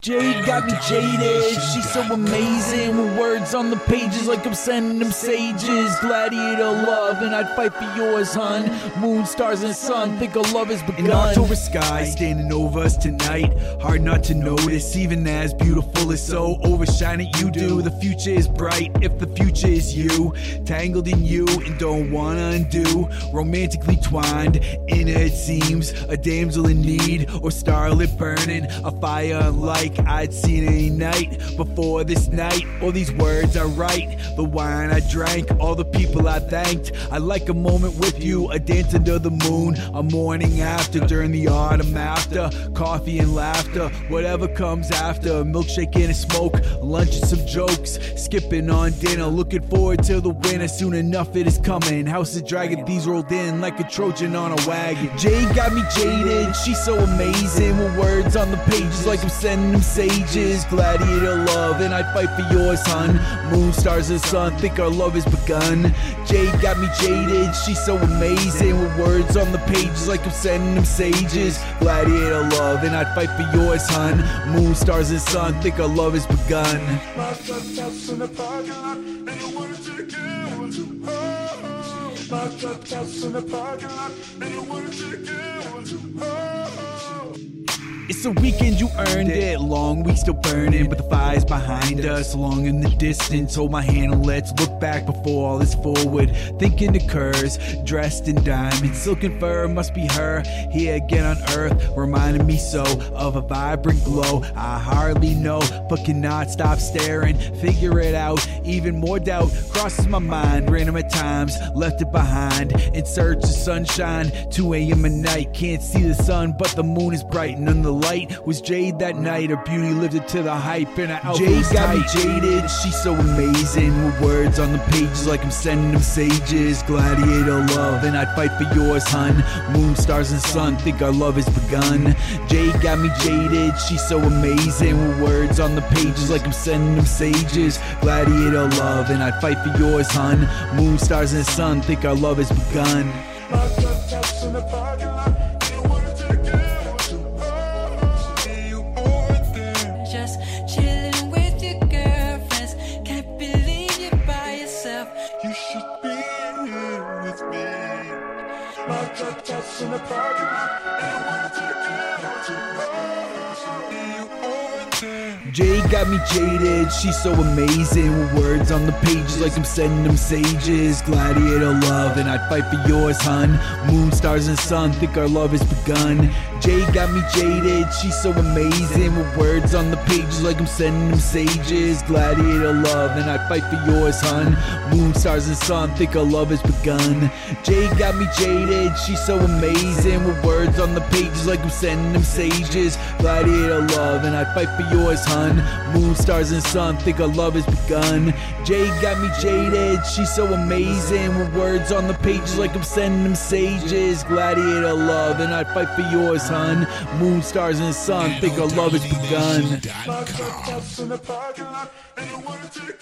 Jade got me jaded. She's so amazing with words on the pages like I'm sending them sages. Gladiator love, and I'd fight for yours, hun. Moon, stars, and sun, think our love has begun. An October sky standing over us tonight. Hard not to notice, even as beautiful as so overshining you do. The future is bright if the future is you. Tangled in you and don't wanna undo. Romantically twined in it, it seems. A damsel in need or starlit burning. A fire unlike I'd seen any night before this night. All these words I write, the wine I drank, all the people I thanked. I like a moment with you, a dance under the moon, a morning after, during the autumn after, coffee and laughter, whatever comes after, a milkshake and a smoke, lunch and some jokes, skipping on dinner, looking forward to the winter. Soon enough it is coming. House of Dragon, these rolled in like a Trojan on a wagon. Jade got me jaded, she's so amazing with words on the pages like I'm sending them sages. Gladiator love, and I'd fight for yours, hun. Moon, stars, and sun, think our love has begun. Jade got me jaded, she's so amazing with words on the pages like I'm sending them sages. Gladiator love, and I'd fight for yours, hun. Moon, stars, and sun, think our love has begun. My in the parking lot, and you wanted to get oh, My clubhouse in the parking and you wanted to get oh, It's a weekend, you earned it. Long week still burning, but the fire's behind us. Long in the distance, hold my hand and let's look back before all is forward. Thinking occurs, dressed in diamonds, silken fur must be her. Here again on earth, reminding me so of a vibrant glow. I hardly know, but cannot stop staring. Figure it out, even more doubt crosses my mind. Random at times, left it behind in search of sunshine. 2 a.m. at night, can't see the sun, but the moon is bright, and on the light was Jade that night. Her beauty lived it to the hype, and her outfit Jade got me jaded. She's so amazing with words on the pages like I'm sending them sages. Gladiator love, and I'd fight for yours, hun. Moon, stars, and sun, think our love has begun. Jade got me jaded. She's so amazing with words on the pages like I'm sending them sages. Gladiator love, and I'd fight for yours, hun. Moon, stars, and sun, think our love has begun. My clubhouse in the parking lot, You should be here with me. My clubhouse in the parking and you wanted to get Jade got me jaded, she's so amazing with words on the pages like I'm sending them sages. Gladiator love, and I'd fight for yours, hun. Moon, stars, and sun, think our love has begun. Jade got me jaded, she's so amazing with words on the pages like I'm sending them sages. Gladiator love, and I'd fight for yours, hun. Moon, stars, and sun, think our love has begun. Jade got me jaded, she's so amazing with words on the pages like I'm sending them sages. Gladiator love, and I'd fight for yours, hun. Moon, stars, and sun, think our love has begun. Jade got me jaded, she's so amazing with words on the pages like I'm sending them sages. Gladiator love, and I'd fight for yours, hun. Moon, stars, and sun, think our love has begun. My clubhouse in the parking lot, and you wanted to get